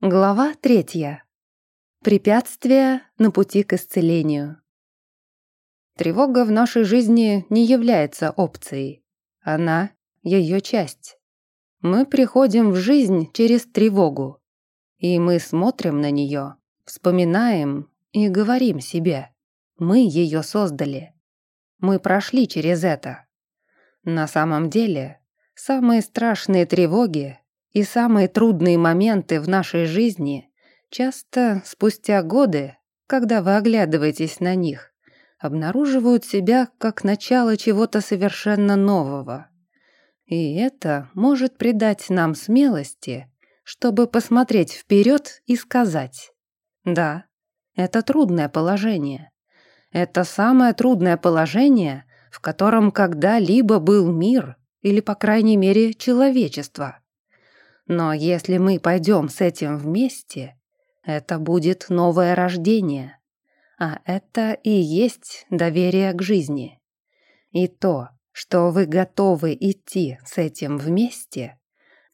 Глава третья. Препятствия на пути к исцелению. Тревога в нашей жизни не является опцией. Она — ее часть. Мы приходим в жизнь через тревогу. И мы смотрим на нее, вспоминаем и говорим себе. Мы ее создали. Мы прошли через это. На самом деле, самые страшные тревоги и самые трудные моменты в нашей жизни часто спустя годы, когда вы оглядываетесь на них, обнаруживают себя как начало чего-то совершенно нового. И это может придать нам смелости, чтобы посмотреть вперед и сказать «Да, это трудное положение. Это самое трудное положение, в котором когда-либо был мир или, по крайней мере, человечество. Но если мы пойдем с этим вместе, это будет новое рождение. А это и есть доверие к жизни. И то, что вы готовы идти с этим вместе,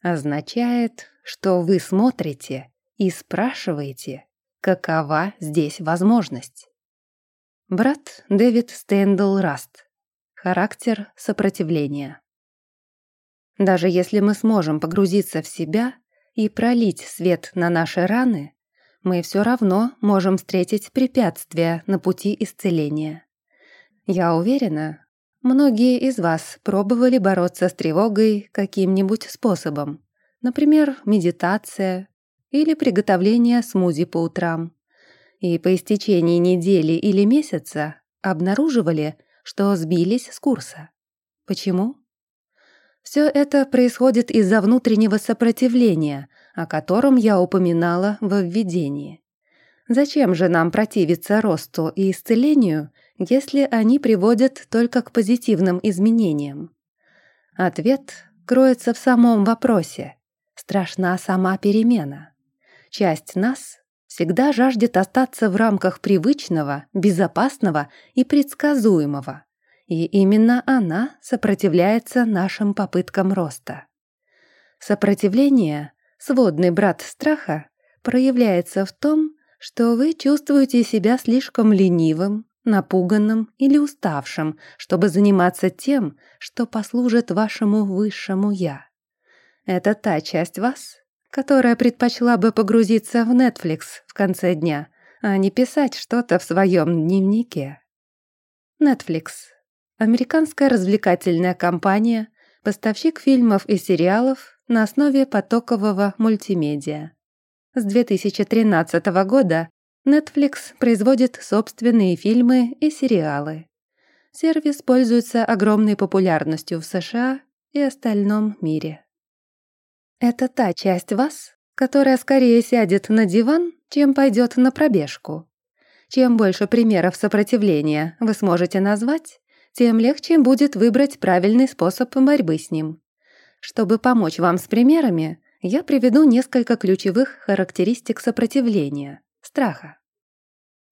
означает, что вы смотрите и спрашиваете, какова здесь возможность. Брат Дэвид Стэндл Раст. Характер сопротивления. Даже если мы сможем погрузиться в себя и пролить свет на наши раны, мы все равно можем встретить препятствия на пути исцеления. Я уверена, многие из вас пробовали бороться с тревогой каким-нибудь способом, например, медитация или приготовление смузи по утрам. И по истечении недели или месяца обнаруживали, что сбились с курса. Почему? Все это происходит из-за внутреннего сопротивления, о котором я упоминала во введении. Зачем же нам противиться росту и исцелению, если они приводят только к позитивным изменениям? Ответ кроется в самом вопросе. Страшна сама перемена. Часть нас всегда жаждет остаться в рамках привычного, безопасного и предсказуемого, и именно она сопротивляется нашим попыткам роста. Сопротивление, сводный брат страха, проявляется в том, что вы чувствуете себя слишком ленивым, напуганным или уставшим, чтобы заниматься тем, что послужит вашему высшему «я». Это та часть вас, которая предпочла бы погрузиться в Netflix в конце дня, а не писать что-то в своем дневнике. Netflix Американская развлекательная компания, поставщик фильмов и сериалов на основе потокового мультимедиа. С 2013 года Netflix производит собственные фильмы и сериалы. Сервис пользуется огромной популярностью в США и остальном мире. Это та часть вас, которая скорее сядет на диван, чем пойдет на пробежку. Чем больше примеров сопротивления вы сможете назвать, тем легче будет выбрать правильный способ борьбы с ним. Чтобы помочь вам с примерами, я приведу несколько ключевых характеристик сопротивления, страха.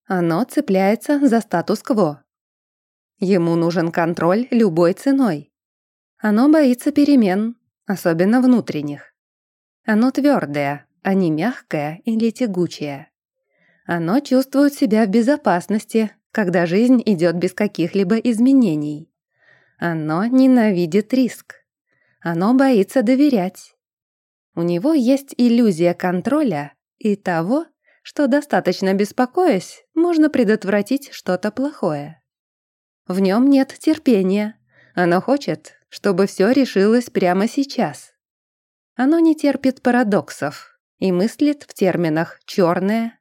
Оно цепляется за статус-кво. Ему нужен контроль любой ценой. Оно боится перемен, особенно внутренних. Оно твердое, а не мягкое или тягучее. Оно чувствует себя в безопасности, когда жизнь идет без каких-либо изменений. Оно ненавидит риск. Оно боится доверять. У него есть иллюзия контроля и того, что достаточно беспокоясь, можно предотвратить что-то плохое. В нем нет терпения. Оно хочет, чтобы все решилось прямо сейчас. Оно не терпит парадоксов и мыслит в терминах «черное»,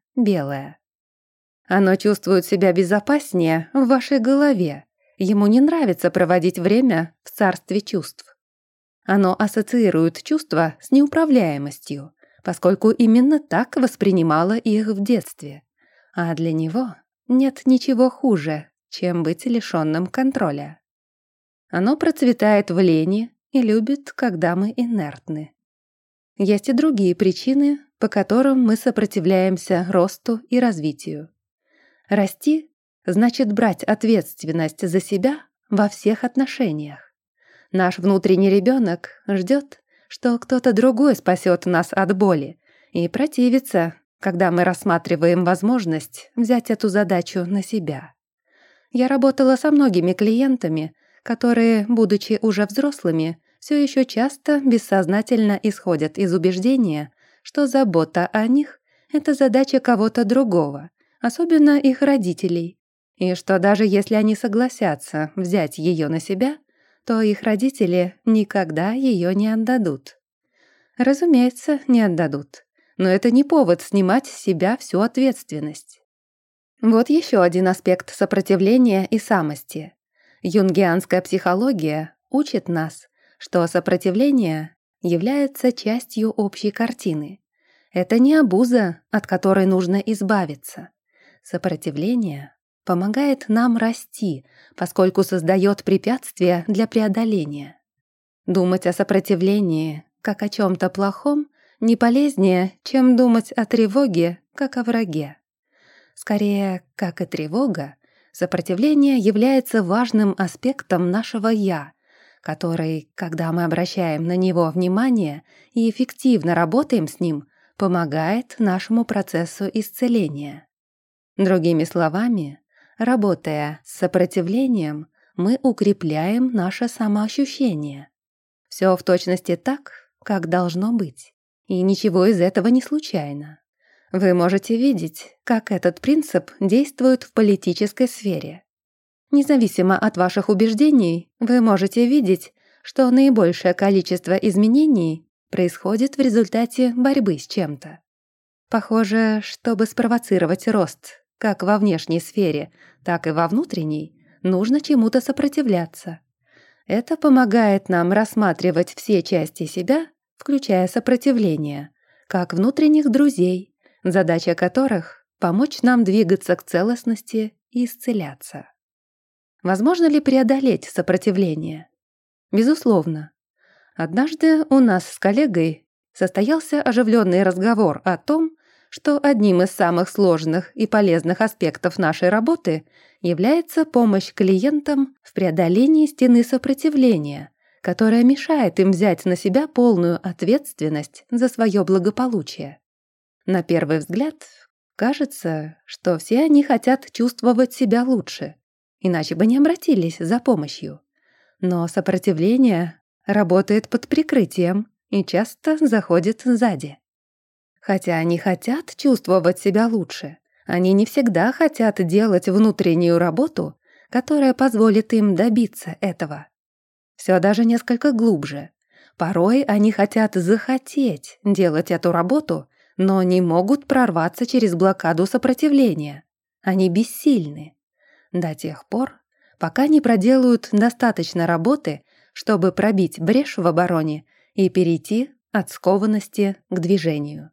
оно чувствует себя безопаснее в вашей голове. Ему не нравится проводить время в царстве чувств. Оно ассоциирует чувства с неуправляемостью, поскольку именно так воспринимало их в детстве. А для него нет ничего хуже, чем быть лишенным контроля. Оно процветает в лени и любит, когда мы инертны. Есть и другие причины, по которым мы сопротивляемся росту и развитию. Расти значит брать ответственность за себя во всех отношениях. Наш внутренний ребенок ждет, что кто-то другой спасет нас от боли и противится, когда мы рассматриваем возможность взять эту задачу на себя. Я работала со многими клиентами, которые, будучи уже взрослыми, все еще часто бессознательно исходят из убеждения, что забота о них — это задача кого-то другого, особенно их родителей, и что даже если они согласятся взять ее на себя, то их родители никогда ее не отдадут. Разумеется, не отдадут. Но это не повод снимать с себя всю ответственность. Вот еще один аспект сопротивления и самости. Юнгианская психология учит нас, что сопротивление является частью общей картины. Это не обуза, от которой нужно избавиться. Сопротивление помогает нам расти, поскольку создает препятствия для преодоления. Думать о сопротивлении как о чем-то плохом не полезнее, чем думать о тревоге как о враге. Скорее, как и тревога, сопротивление является важным аспектом нашего «я», который, когда мы обращаем на него внимание и эффективно работаем с ним, помогает нашему процессу исцеления. Другими словами, работая с сопротивлением, мы укрепляем наше самоощущение. Все в точности так, как должно быть. И ничего из этого не случайно. Вы можете видеть, как этот принцип действует в политической сфере. Независимо от ваших убеждений, вы можете видеть, что наибольшее количество изменений происходит в результате борьбы с чем-то. Похоже, чтобы спровоцировать рост как во внешней сфере, так и во внутренней, нужно чему-то сопротивляться. Это помогает нам рассматривать все части себя, включая сопротивление, как внутренних друзей, задача которых — помочь нам двигаться к целостности и исцеляться. Возможно ли преодолеть сопротивление? Безусловно. Однажды у нас с коллегой состоялся оживленный разговор о том, что одним из самых сложных и полезных аспектов нашей работы является помощь клиентам в преодолении стены сопротивления, которая мешает им взять на себя полную ответственность за свое благополучие. На первый взгляд, кажется, что все они хотят чувствовать себя лучше, иначе бы не обратились за помощью. Но сопротивление работает под прикрытием и часто заходит сзади. Хотя они хотят чувствовать себя лучше, они не всегда хотят делать внутреннюю работу, которая позволит им добиться этого. Все даже несколько глубже. Порой они хотят захотеть делать эту работу, но не могут прорваться через блокаду сопротивления. Они бессильны. До тех пор, пока не проделают достаточно работы, чтобы пробить брешь в обороне и перейти от скованности к движению.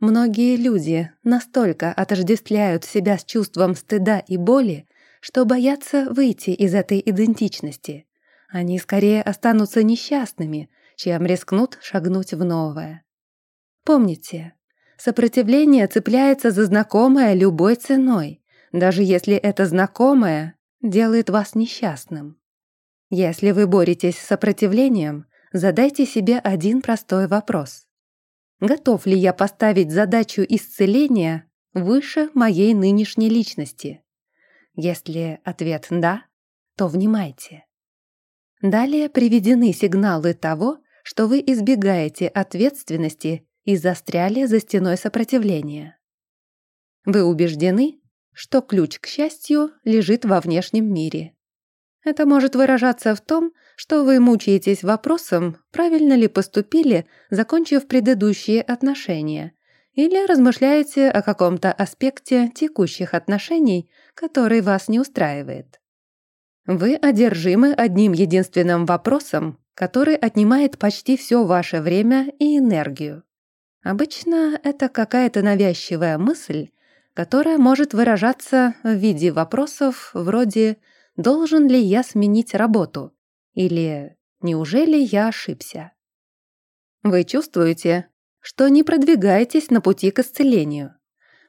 Многие люди настолько отождествляют себя с чувством стыда и боли, что боятся выйти из этой идентичности. Они скорее останутся несчастными, чем рискнут шагнуть в новое. Помните, сопротивление цепляется за знакомое любой ценой, даже если это знакомое делает вас несчастным. Если вы боретесь с сопротивлением, задайте себе один простой вопрос готов ли я поставить задачу исцеления выше моей нынешней личности. Если ответ «да», то внимайте. Далее приведены сигналы того, что вы избегаете ответственности и застряли за стеной сопротивления. Вы убеждены, что ключ к счастью лежит во внешнем мире. Это может выражаться в том, что вы мучаетесь вопросом, правильно ли поступили, закончив предыдущие отношения, или размышляете о каком-то аспекте текущих отношений, который вас не устраивает. Вы одержимы одним единственным вопросом, который отнимает почти все ваше время и энергию. Обычно это какая-то навязчивая мысль, которая может выражаться в виде вопросов вроде «вы» должен ли я сменить работу? Или неужели я ошибся? Вы чувствуете, что не продвигаетесь на пути к исцелению.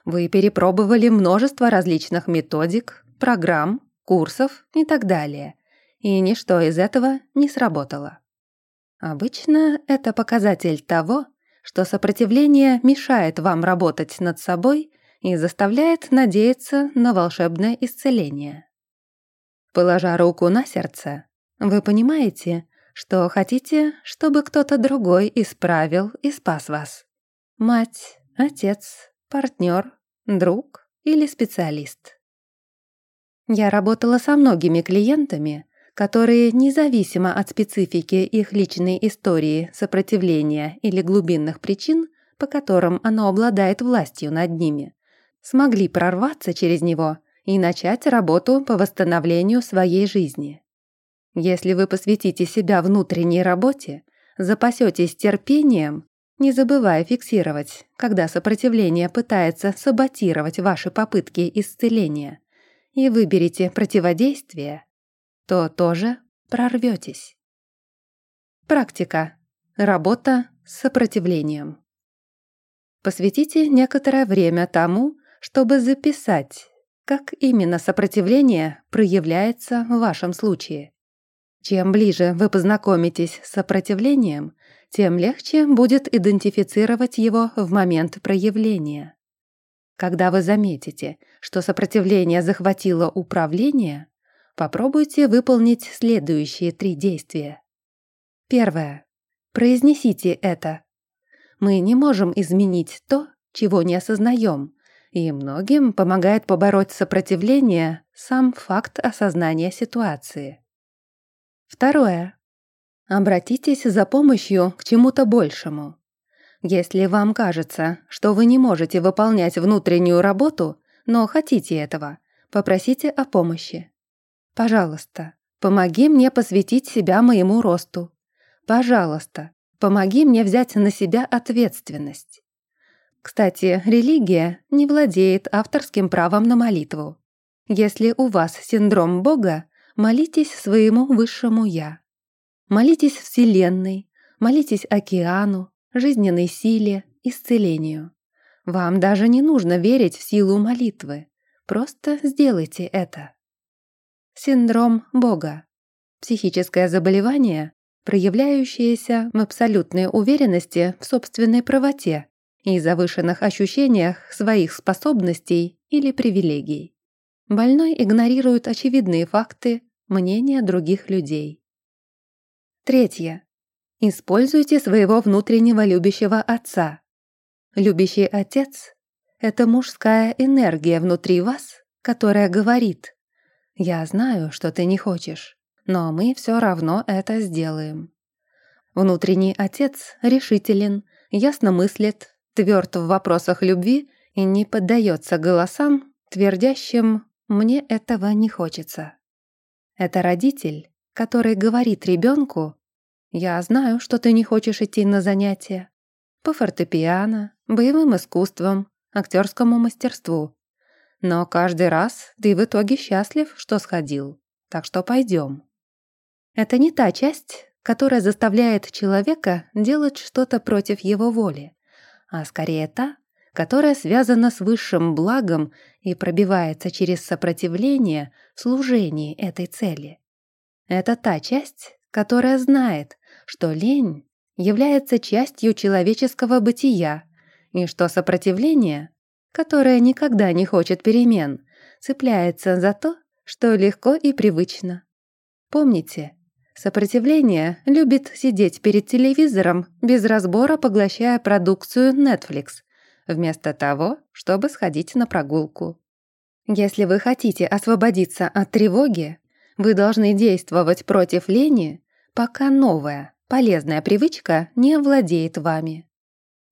Вы перепробовали множество различных методик, программ, курсов и так далее, и ничто из этого не сработало. Обычно это показатель того, что сопротивление мешает вам работать над собой и заставляет надеяться на волшебное исцеление. Положа руку на сердце, вы понимаете, что хотите, чтобы кто-то другой исправил и спас вас. Мать, отец, партнер, друг или специалист. Я работала со многими клиентами, которые, независимо от специфики их личной истории, сопротивления или глубинных причин, по которым оно обладает властью над ними, смогли прорваться через него и начать работу по восстановлению своей жизни. Если вы посвятите себя внутренней работе, запасетесь терпением, не забывая фиксировать, когда сопротивление пытается саботировать ваши попытки исцеления, и выберете противодействие, то тоже прорветесь. Практика. Работа с сопротивлением. Посвятите некоторое время тому, чтобы записать, как именно сопротивление проявляется в вашем случае. Чем ближе вы познакомитесь с сопротивлением, тем легче будет идентифицировать его в момент проявления. Когда вы заметите, что сопротивление захватило управление, Попробуйте выполнить следующие три действия. Первое. Произнесите это. Мы не можем изменить то, чего не осознаем, и многим помогает побороть сопротивление сам факт осознания ситуации. Второе. Обратитесь за помощью к чему-то большему. Если вам кажется, что вы не можете выполнять внутреннюю работу, но хотите этого, попросите о помощи. Пожалуйста, помоги мне посвятить себя моему росту. Пожалуйста, помоги мне взять на себя ответственность. Кстати, религия не владеет авторским правом на молитву. Если у вас синдром Бога, молитесь своему высшему «Я». Молитесь Вселенной, молитесь океану, жизненной силе, исцелению. Вам даже не нужно верить в силу молитвы. Просто сделайте это. Синдром Бога. Психическое заболевание, проявляющееся в абсолютной уверенности в собственной правоте и завышенных ощущениях своих способностей или привилегий. Больной игнорирует очевидные факты, мнения других людей. Третье. Используйте своего внутреннего любящего отца. Любящий отец — это мужская энергия внутри вас, которая говорит «Я знаю, что ты не хочешь, но мы все равно это сделаем». Внутренний отец решителен, ясно мыслит, тверд в вопросах любви и не поддается голосам, твердящим «мне этого не хочется». Это родитель, который говорит ребенку «Я знаю, что ты не хочешь идти на занятия» по фортепиано, боевым искусствам, актерскому мастерству. Но каждый раз ты в итоге счастлив, что сходил. Так что пойдем. Это не та часть, которая заставляет человека делать что-то против его воли, а скорее та, которая связана с высшим благом и пробивается через сопротивление служении этой цели. Это та часть, которая знает, что лень является частью человеческого бытия и что сопротивление которая никогда не хочет перемен, цепляется за то, что легко и привычно. Помните, сопротивление любит сидеть перед телевизором, без разбора поглощая продукцию Netflix, вместо того, чтобы сходить на прогулку. Если вы хотите освободиться от тревоги, вы должны действовать против лени, пока новая, полезная привычка не овладеет вами.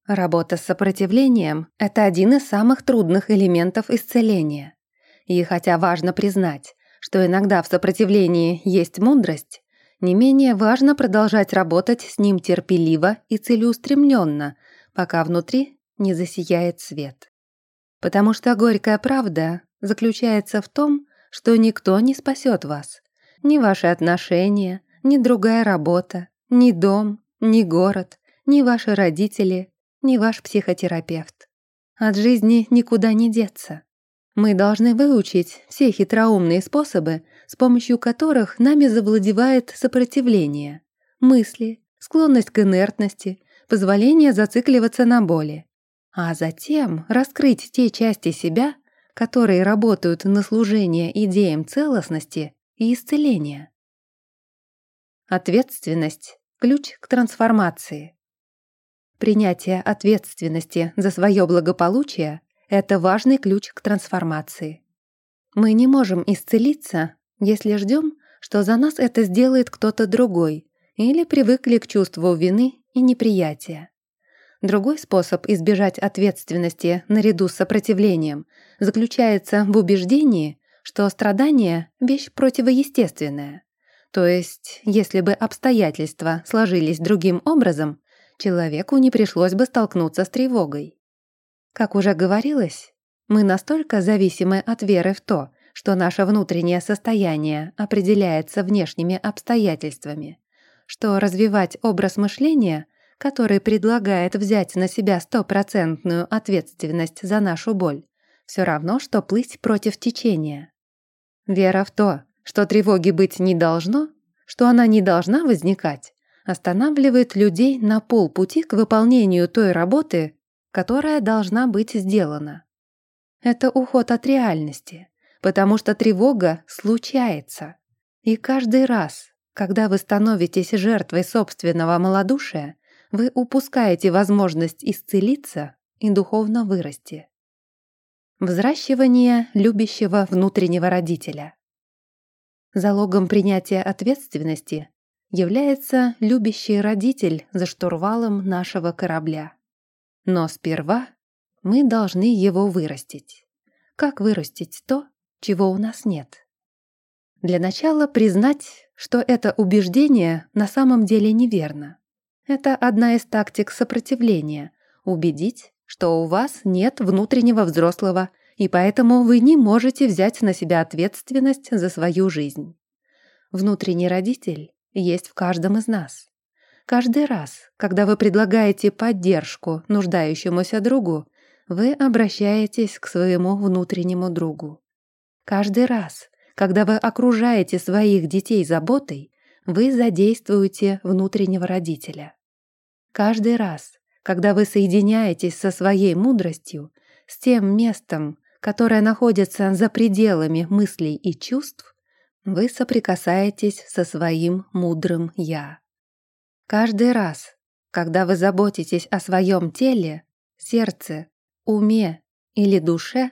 Работа с сопротивлением – это один из самых трудных элементов исцеления. И хотя важно признать, что иногда в сопротивлении есть мудрость, не менее важно продолжать работать с ним терпеливо и целеустремленно, пока внутри не засияет свет. Потому что горькая правда заключается в том, что никто не спасет вас. Ни ваши отношения, ни другая работа, ни дом, ни город, ни ваши родители, не ваш психотерапевт. От жизни никуда не деться. Мы должны выучить все хитроумные способы, с помощью которых нами завладевает сопротивление, мысли, склонность к инертности, позволение зацикливаться на боли, а затем раскрыть те части себя, которые работают на служение идеям целостности и исцеления. Ответственность – ключ к трансформации. Принятие ответственности за свое благополучие – это важный ключ к трансформации. Мы не можем исцелиться, если ждем, что за нас это сделает кто-то другой, или привыкли к чувству вины и неприятия. Другой способ избежать ответственности наряду с сопротивлением заключается в убеждении, что страдание – вещь противоестественная. То есть, если бы обстоятельства сложились другим образом, человеку не пришлось бы столкнуться с тревогой. Как уже говорилось, мы настолько зависимы от веры в то, что наше внутреннее состояние определяется внешними обстоятельствами, что развивать образ мышления, который предлагает взять на себя стопроцентную ответственность за нашу боль, все равно, что плыть против течения. Вера в то, что тревоги быть не должно, что она не должна возникать, останавливает людей на полпути к выполнению той работы, которая должна быть сделана. Это уход от реальности, потому что тревога случается. И каждый раз, когда вы становитесь жертвой собственного малодушия, вы упускаете возможность исцелиться и духовно вырасти. Взращивание любящего внутреннего родителя. Залогом принятия ответственности является любящий родитель за штурвалом нашего корабля. Но сперва мы должны его вырастить. Как вырастить то, чего у нас нет? Для начала признать, что это убеждение на самом деле неверно. Это одна из тактик сопротивления – убедить, что у вас нет внутреннего взрослого, и поэтому вы не можете взять на себя ответственность за свою жизнь. Внутренний родитель есть в каждом из нас. Каждый раз, когда вы предлагаете поддержку нуждающемуся другу, вы обращаетесь к своему внутреннему другу. Каждый раз, когда вы окружаете своих детей заботой, вы задействуете внутреннего родителя. Каждый раз, когда вы соединяетесь со своей мудростью, с тем местом, которое находится за пределами мыслей и чувств, вы соприкасаетесь со своим мудрым «я». Каждый раз, когда вы заботитесь о своем теле, сердце, уме или душе,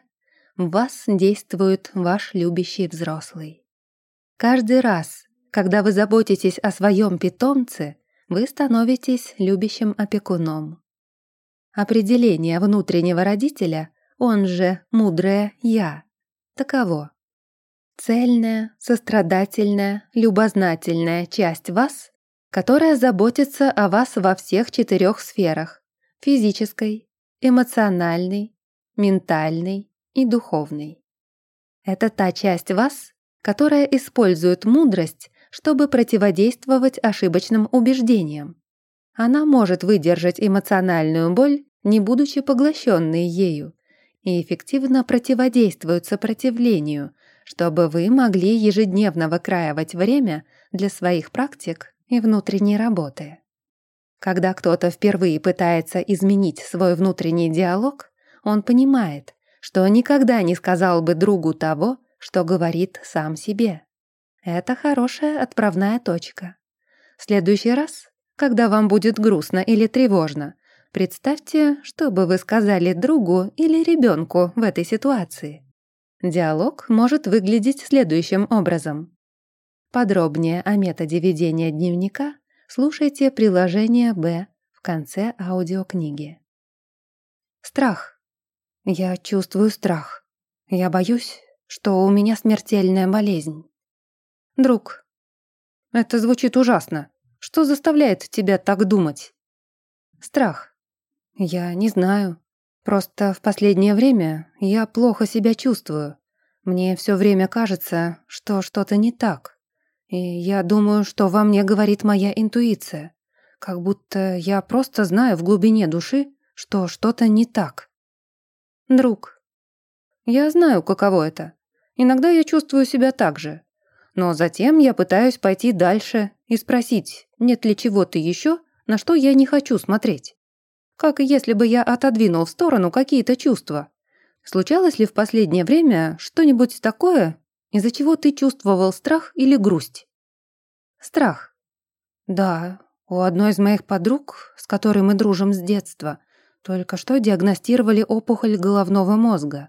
в вас действует ваш любящий взрослый. Каждый раз, когда вы заботитесь о своем питомце, вы становитесь любящим опекуном. Определение внутреннего родителя, он же «мудрое я», таково. Цельная, сострадательная, любознательная часть вас, которая заботится о вас во всех четырех сферах – физической, эмоциональной, ментальной и духовной. Это та часть вас, которая использует мудрость, чтобы противодействовать ошибочным убеждениям. Она может выдержать эмоциональную боль, не будучи поглощенной ею, и эффективно противодействует сопротивлению – чтобы вы могли ежедневно выкраивать время для своих практик и внутренней работы. Когда кто-то впервые пытается изменить свой внутренний диалог, он понимает, что никогда не сказал бы другу того, что говорит сам себе. Это хорошая отправная точка. В следующий раз, когда вам будет грустно или тревожно, представьте, что бы вы сказали другу или ребенку в этой ситуации. Диалог может выглядеть следующим образом. Подробнее о методе ведения дневника слушайте приложение «Б» в конце аудиокниги. Страх. Я чувствую страх. Я боюсь, что у меня смертельная болезнь. Друг. Это звучит ужасно. Что заставляет тебя так думать? Страх. Я не знаю. Просто в последнее время я плохо себя чувствую. Мне все время кажется, что что-то не так. И я думаю, что во мне говорит моя интуиция. Как будто я просто знаю в глубине души, что что-то не так. Друг. Я знаю, каково это. Иногда я чувствую себя так же. Но затем я пытаюсь пойти дальше и спросить, нет ли чего-то еще, на что я не хочу смотреть. Как если бы я отодвинул в сторону какие-то чувства. Случалось ли в последнее время что-нибудь такое, из-за чего ты чувствовал страх или грусть? Страх. Да, у одной из моих подруг, с которой мы дружим с детства, только что диагностировали опухоль головного мозга.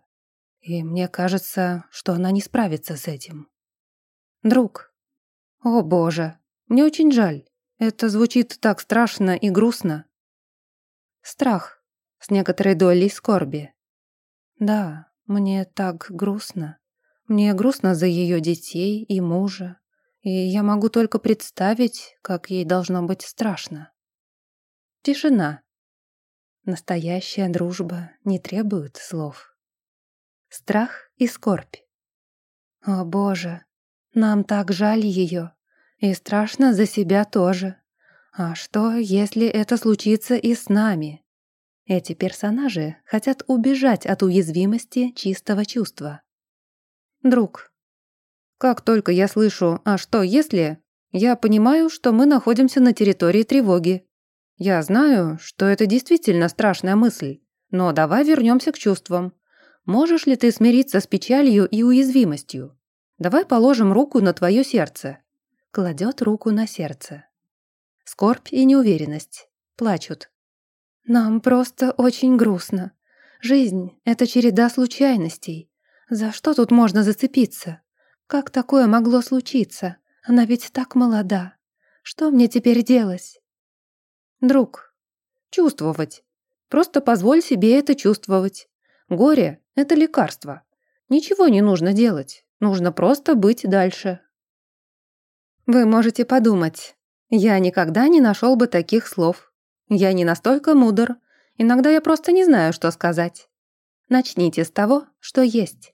И мне кажется, что она не справится с этим. Друг. О боже, мне очень жаль. Это звучит так страшно и грустно. Страх. С некоторой долей скорби. Да, мне так грустно. Мне грустно за ее детей и мужа. И я могу только представить, как ей должно быть страшно. Тишина. Настоящая дружба не требует слов. Страх и скорбь. О боже, нам так жаль ее. И страшно за себя тоже. А что, если это случится и с нами? Эти персонажи хотят убежать от уязвимости чистого чувства. Друг. Как только я слышу «а что если?», я понимаю, что мы находимся на территории тревоги. Я знаю, что это действительно страшная мысль, но давай вернемся к чувствам. Можешь ли ты смириться с печалью и уязвимостью? Давай положим руку на твое сердце. Кладет руку на сердце. Скорбь и неуверенность. Плачут. Нам просто очень грустно. Жизнь — это череда случайностей. За что тут можно зацепиться? Как такое могло случиться? Она ведь так молода. Что мне теперь делать? Друг, чувствовать. Просто позволь себе это чувствовать. Горе — это лекарство. Ничего не нужно делать. Нужно просто быть дальше. Вы можете подумать, я никогда не нашел бы таких слов. Я не настолько мудр. Иногда я просто не знаю, что сказать. Начните с того, что есть.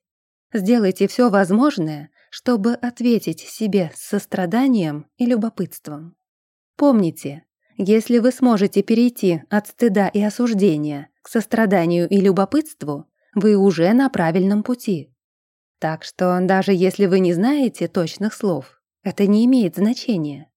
Сделайте все возможное, чтобы ответить себе с состраданием и любопытством. Помните, если вы сможете перейти от стыда и осуждения к состраданию и любопытству, вы уже на правильном пути. Так что даже если вы не знаете точных слов, это не имеет значения.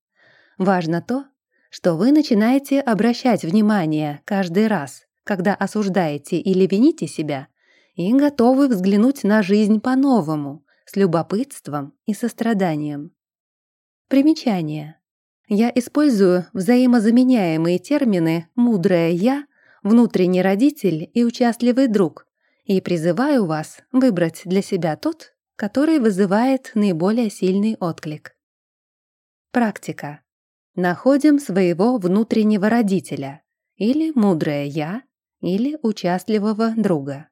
Важно то, что вы начинаете обращать внимание каждый раз, когда осуждаете или вините себя, и готовы взглянуть на жизнь по-новому, с любопытством и состраданием. Примечание. Я использую взаимозаменяемые термины «мудрое я», «внутренний родитель» и «участливый друг» и призываю вас выбрать для себя тот, который вызывает наиболее сильный отклик. Практика. Находим своего внутреннего родителя или мудрое я, или участливого друга.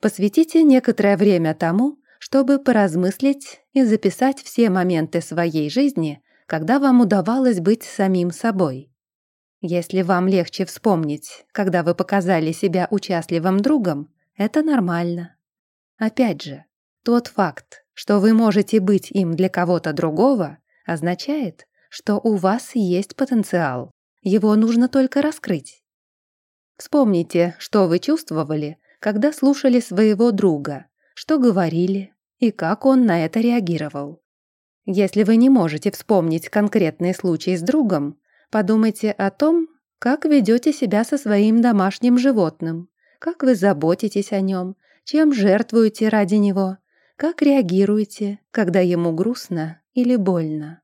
Посвятите некоторое время тому, чтобы поразмыслить и записать все моменты своей жизни, когда вам удавалось быть самим собой. Если вам легче вспомнить, когда вы показали себя участливым другом, это нормально. Опять же, тот факт, что вы можете быть им для кого-то другого, означает, что у вас есть потенциал. Его нужно только раскрыть. Вспомните, что вы чувствовали, когда слушали своего друга, что говорили и как он на это реагировал. Если вы не можете вспомнить конкретный случай с другом, подумайте о том, как ведете себя со своим домашним животным, как вы заботитесь о нем, чем жертвуете ради него, как реагируете, когда ему грустно или больно.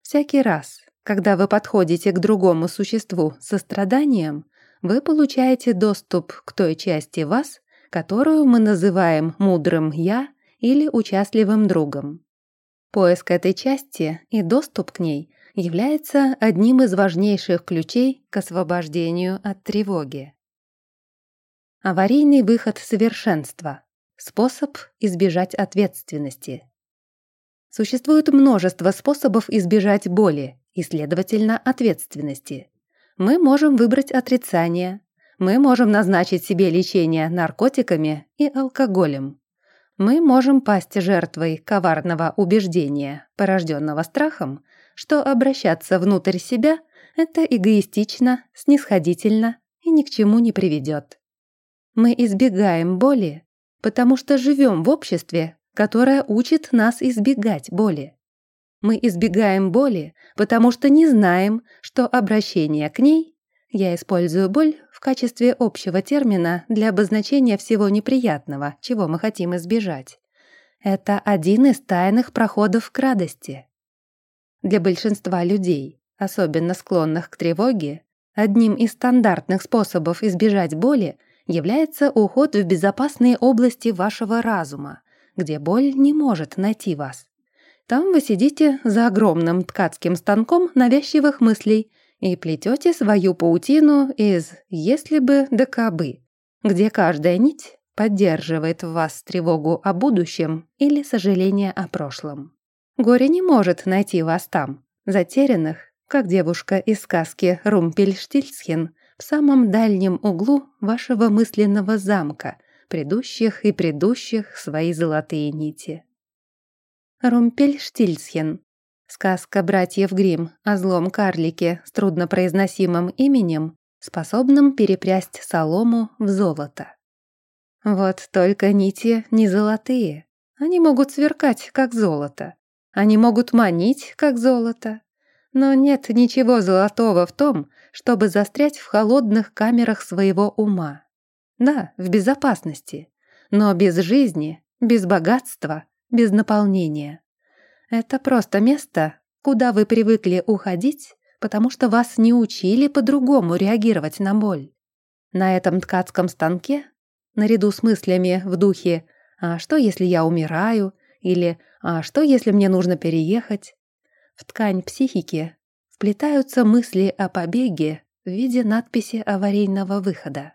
Всякий раз, когда вы подходите к другому существу со страданием, вы получаете доступ к той части вас, которую мы называем мудрым «я» или участливым другом. Поиск этой части и доступ к ней является одним из важнейших ключей к освобождению от тревоги. Аварийный выход совершенства. Способ избежать ответственности. Существует множество способов избежать боли и, следовательно, ответственности. Мы можем выбрать отрицание, мы можем назначить себе лечение наркотиками и алкоголем. Мы можем пасть жертвой коварного убеждения, порожденного страхом, что обращаться внутрь себя – это эгоистично, снисходительно и ни к чему не приведет. Мы избегаем боли, потому что живем в обществе, которое учит нас избегать боли. Мы избегаем боли, потому что не знаем, что обращение к ней я использую боль в качестве общего термина для обозначения всего неприятного, чего мы хотим избежать. Это один из тайных проходов к радости. Для большинства людей, особенно склонных к тревоге, одним из стандартных способов избежать боли является уход в безопасные области вашего разума, где боль не может найти вас. Там вы сидите за огромным ткацким станком навязчивых мыслей и плетете свою паутину из «если бы да кабы», где каждая нить поддерживает в вас тревогу о будущем или сожаление о прошлом. Горе не может найти вас там, затерянных, как девушка из сказки Румпельштильцхен, в самом дальнем углу вашего мысленного замка, предыдущих и предыдущих свои золотые нити. Румпельштильцхен Сказка братьев Гримм о злом карлике с труднопроизносимым именем, способном перепрясть солому в золото. Вот только нити не золотые. Они могут сверкать, как золото. Они могут манить, как золото. Но нет ничего золотого в том, чтобы застрять в холодных камерах своего ума. Да, в безопасности, но без жизни, без богатства, без наполнения. Это просто место, куда вы привыкли уходить, потому что вас не учили по-другому реагировать на боль. На этом ткацком станке, наряду с мыслями в духе «А что, если я умираю?» или «А что, если мне нужно переехать?» В ткань психики вплетаются мысли о побеге в виде надписи аварийного выхода.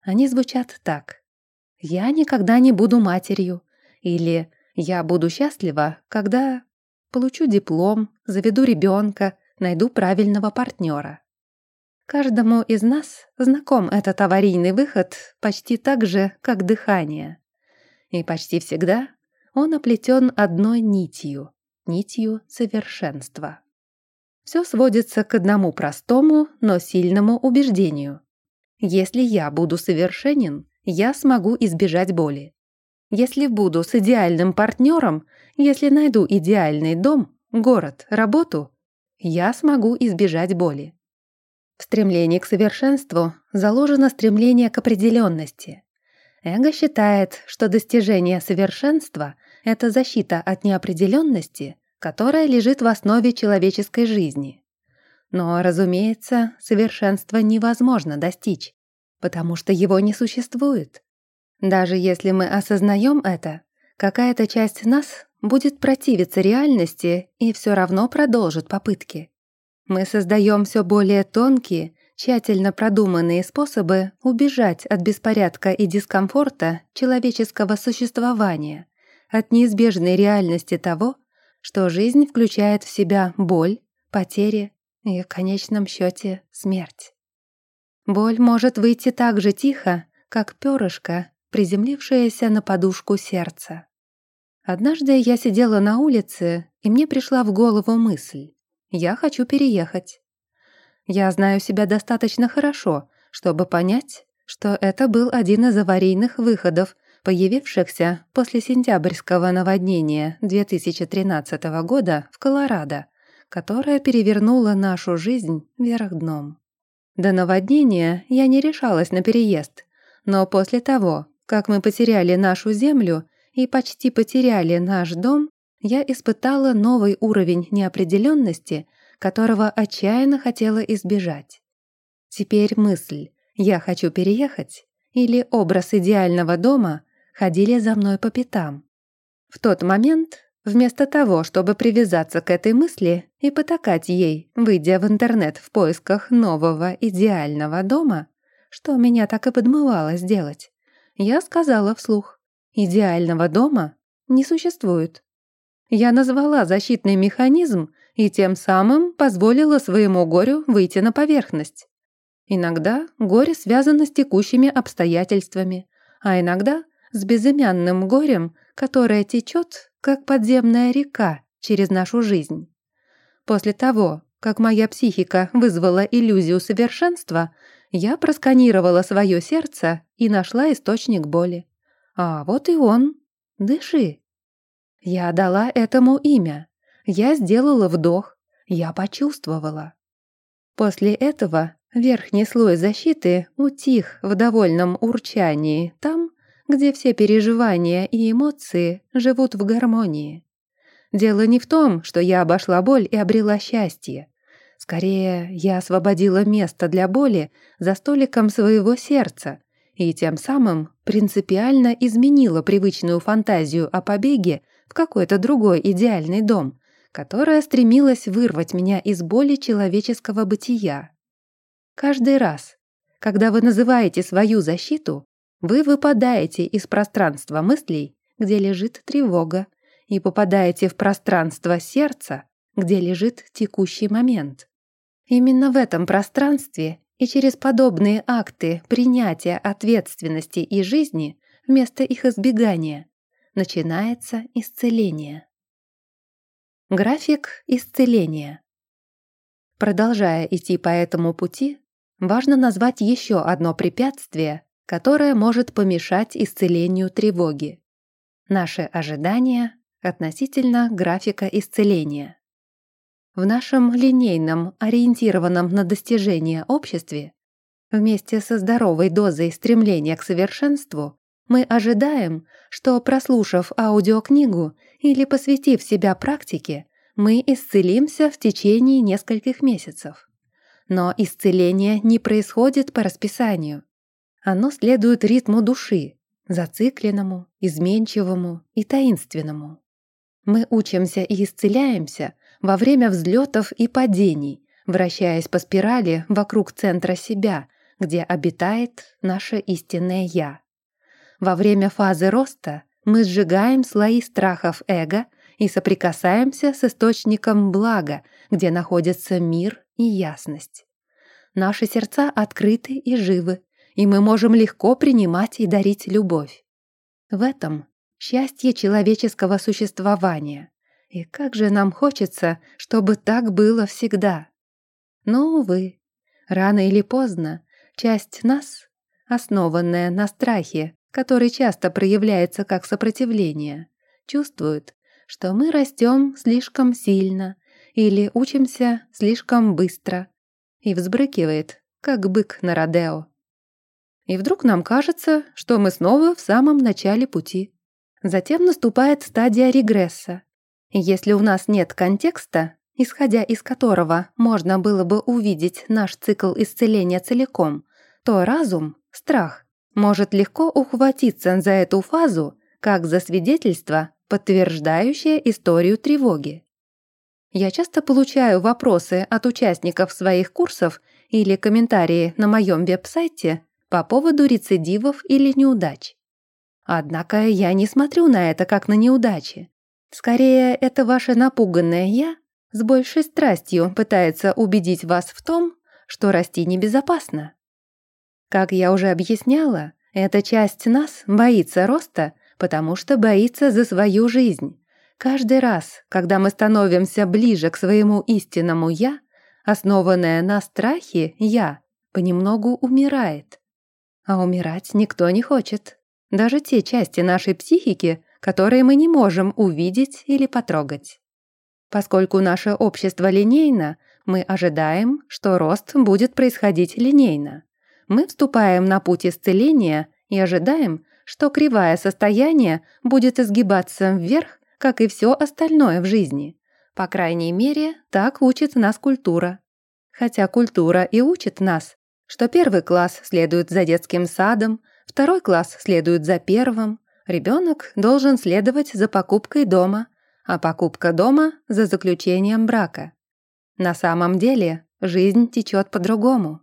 Они звучат так. «Я никогда не буду матерью» или я буду счастлива, когда получу диплом, заведу ребенка, найду правильного партнера. Каждому из нас знаком этот аварийный выход почти так же, как дыхание. И почти всегда он оплетен одной нитью, нитью совершенства. Все сводится к одному простому, но сильному убеждению. Если я буду совершенен, я смогу избежать боли. Если буду с идеальным партнером, если найду идеальный дом, город, работу, я смогу избежать боли. В стремлении к совершенству заложено стремление к определенности. Эго считает, что достижение совершенства – это защита от неопределенности, которая лежит в основе человеческой жизни. Но, разумеется, совершенство невозможно достичь, потому что его не существует. Даже если мы осознаем это, какая-то часть нас будет противиться реальности и все равно продолжит попытки. Мы создаем все более тонкие, тщательно продуманные способы убежать от беспорядка и дискомфорта человеческого существования, от неизбежной реальности того, что жизнь включает в себя боль, потери и, в конечном счете, смерть. Боль может выйти так же тихо, как перышко приземлившееся на подушку сердца. Однажды я сидела на улице, и мне пришла в голову мысль. Я хочу переехать. Я знаю себя достаточно хорошо, чтобы понять, что это был один из аварийных выходов, появившихся после сентябрьского наводнения 2013 года в Колорадо, которое перевернуло нашу жизнь вверх дном. До наводнения я не решалась на переезд, но после того, как мы потеряли нашу землю и почти потеряли наш дом, я испытала новый уровень неопределенности, которого отчаянно хотела избежать. Теперь мысль «я хочу переехать» или образ идеального дома ходили за мной по пятам. В тот момент, вместо того, чтобы привязаться к этой мысли и потакать ей, выйдя в интернет в поисках нового идеального дома, что меня так и подмывало сделать, я сказала вслух. Идеального дома не существует. Я назвала защитный механизм и тем самым позволила своему горю выйти на поверхность. Иногда горе связано с текущими обстоятельствами, а иногда с безымянным горем, которое течет, как подземная река, через нашу жизнь. После того, как моя психика вызвала иллюзию совершенства, я просканировала свое сердце и нашла источник боли. А вот и он. Дыши. Я дала этому имя. Я сделала вдох, я почувствовала. После этого верхний слой защиты утих в довольном урчании там, где все переживания и эмоции живут в гармонии. Дело не в том, что я обошла боль и обрела счастье. Скорее, я освободила место для боли за столиком своего сердца и тем самым принципиально изменила привычную фантазию о побеге в какой-то другой идеальный дом, которая стремилась вырвать меня из боли человеческого бытия. Каждый раз, когда вы называете свою защиту, вы выпадаете из пространства мыслей, где лежит тревога, и попадаете в пространство сердца, где лежит текущий момент. Именно в этом пространстве и через подобные акты принятия ответственности и жизни вместо их избегания начинается исцеление. График исцеления. Продолжая идти по этому пути, важно назвать еще одно препятствие, которое может помешать исцелению тревоги. Наши ожидания относительно графика исцеления. В нашем линейном, ориентированном на достижение обществе, вместе со здоровой дозой стремления к совершенству, мы ожидаем, что, прослушав аудиокнигу или посвятив себя практике, мы исцелимся в течение нескольких месяцев. Но исцеление не происходит по расписанию. Оно следует ритму души, зацикленному, изменчивому и таинственному. Мы учимся и исцеляемся во время взлетов и падений, вращаясь по спирали вокруг центра себя, где обитает наше истинное «Я». Во время фазы роста мы сжигаем слои страхов эго и соприкасаемся с источником блага, где находится мир и ясность. Наши сердца открыты и живы, и мы можем легко принимать и дарить любовь. В этом счастье человеческого существования. И как же нам хочется, чтобы так было всегда. Но, увы, рано или поздно часть нас, основанная на страхе, который часто проявляется как сопротивление, чувствует, что мы растем слишком сильно или учимся слишком быстро и взбрыкивает, как бык на Родео. И вдруг нам кажется, что мы снова в самом начале пути. Затем наступает стадия регресса. Если у нас нет контекста, исходя из которого можно было бы увидеть наш цикл исцеления целиком, то разум, страх, может легко ухватиться за эту фазу, как за свидетельство, подтверждающее историю тревоги. Я часто получаю вопросы от участников своих курсов или комментарии на моем веб-сайте по поводу рецидивов или неудач. Однако я не смотрю на это как на неудачи. Скорее, это ваше напуганное «я» с большей страстью пытается убедить вас в том, что расти небезопасно. Как я уже объясняла, эта часть нас боится роста, потому что боится за свою жизнь. Каждый раз, когда мы становимся ближе к своему истинному «я», основанное на страхе «я» понемногу умирает. А умирать никто не хочет. Даже те части нашей психики, которые мы не можем увидеть или потрогать. Поскольку наше общество линейно, мы ожидаем, что рост будет происходить линейно мы вступаем на путь исцеления и ожидаем, что кривое состояние будет изгибаться вверх, как и все остальное в жизни. По крайней мере, так учит нас культура. Хотя культура и учит нас, что первый класс следует за детским садом, второй класс следует за первым, ребенок должен следовать за покупкой дома, а покупка дома – за заключением брака. На самом деле жизнь течет по-другому.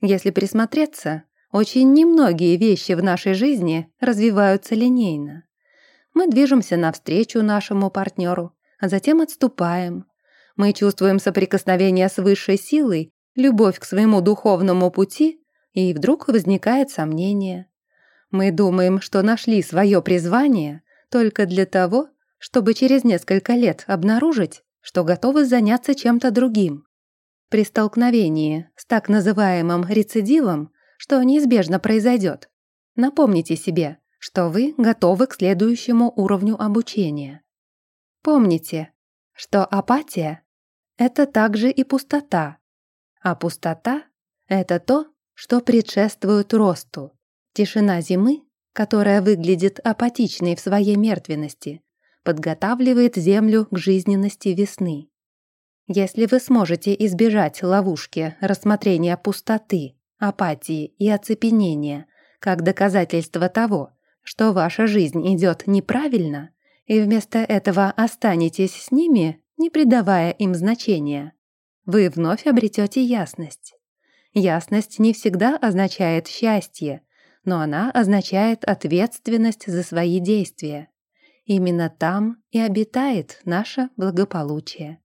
Если присмотреться, очень немногие вещи в нашей жизни развиваются линейно. Мы движемся навстречу нашему партнеру, а затем отступаем. Мы чувствуем соприкосновение с высшей силой, любовь к своему духовному пути, и вдруг возникает сомнение. Мы думаем, что нашли свое призвание только для того, чтобы через несколько лет обнаружить, что готовы заняться чем-то другим. При столкновении с так называемым рецидивом, что неизбежно произойдет, напомните себе, что вы готовы к следующему уровню обучения. Помните, что апатия — это также и пустота, а пустота — это то, что предшествует росту. Тишина зимы, которая выглядит апатичной в своей мертвенности, подготавливает землю к жизненности весны. Если вы сможете избежать ловушки рассмотрения пустоты, апатии и оцепенения как доказательство того, что ваша жизнь идет неправильно, и вместо этого останетесь с ними, не придавая им значения, вы вновь обретете ясность. Ясность не всегда означает счастье, но она означает ответственность за свои действия. Именно там и обитает наше благополучие.